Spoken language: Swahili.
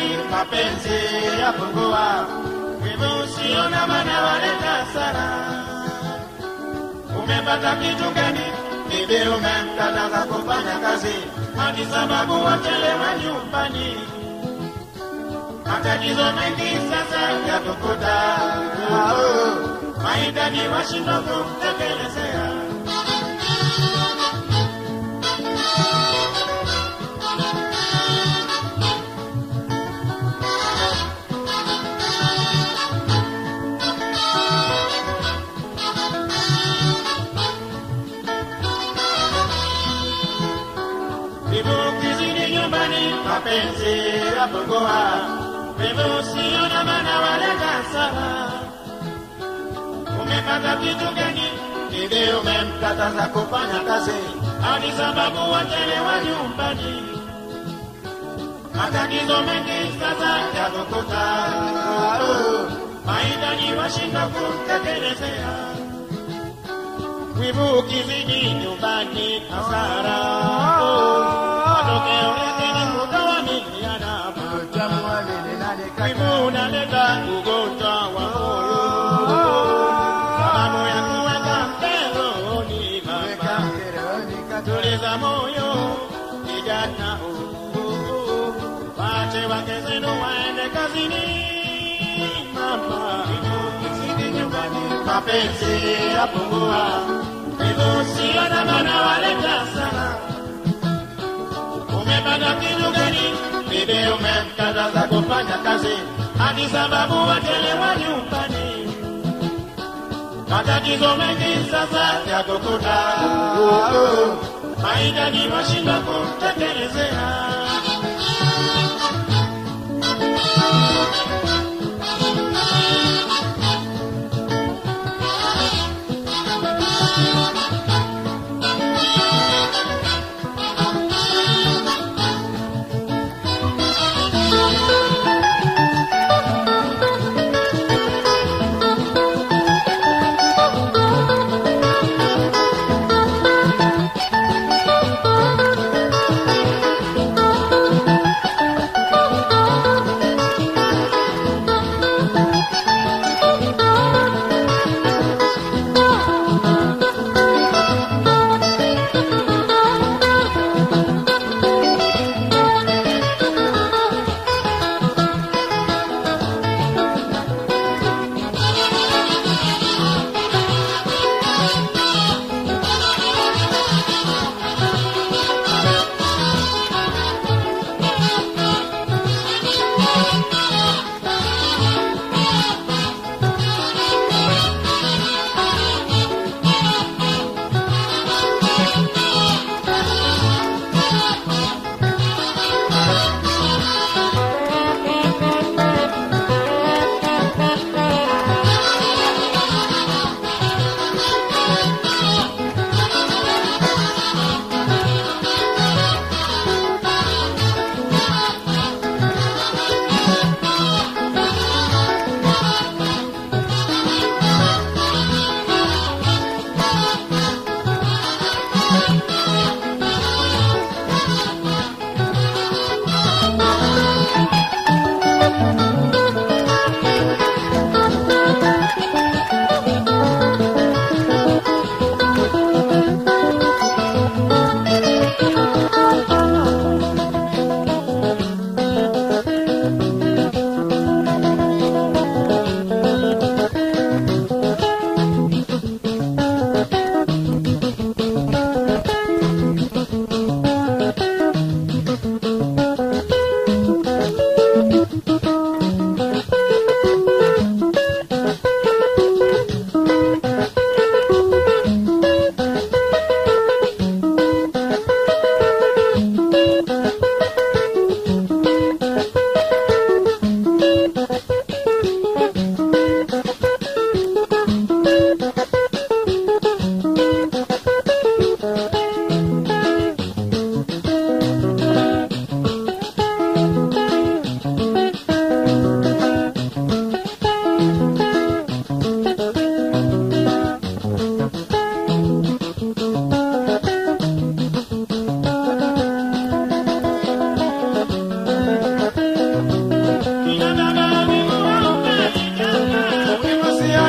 nyumbani mapenzi yapungua, wivu usiona maana waleta sana. Umepata kitu gani? Bibi umemkataza kufanya kazi, hadi sababu wachelewa nyumbani. Matatizo mengi sasa yatukuta, mahitaji washindwa kumtekelezea. Ukizidi nyumbani, mapenzi yapungua. Wivu usiona maana waleta sana. Umepata kitu gani? Bibi umemkataza kufanya kazi, ani sababu wachelewa nyumbani. Matatizo mengi sasa yakukuta, mahitaji washinda kutekelezea Wivu ukizidi nyumbani, hasara matokeo ni kutawamiliana. Unaleta ugonjwa wa moyo, sababu ya kuweka mkeroni. Moyo, kijana, wache wake zenu waende kazini. Mama, ukizidi nyumbani, na maana waleta sana umepata kitu gani? Bibi umemkataza kufanya kazi, hadi sababu wachelewa nyumbani. Matatizo mengi sasa yakukuta, mahitaji washindwa kumtekelezea.